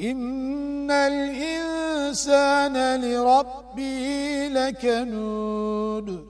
إن الإنسان لربه لكنود